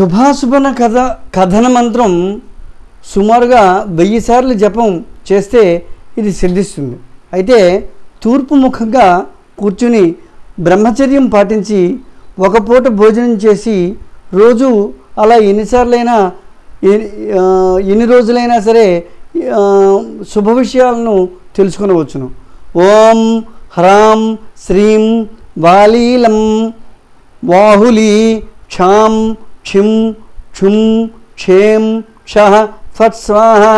శుభాశుభన కథ కథన మంత్రం సుమారుగా వెయ్యి సార్లు జపం చేస్తే ఇది సిద్ధిస్తుంది. అయితే తూర్పు ముఖంగా కూర్చుని బ్రహ్మచర్యం పాటించి ఒక పూట భోజనం చేసి రోజు అలా ఎన్నిసార్లైనా ఎన్ని రోజులైనా సరే శుభ విషయాలను తెలుసుకునవచ్చును. ఓం హ్రాం శ్రీం వాలీలం వాహులి క్షాం छिं छुं क्षें क्षः फत्स्वाहा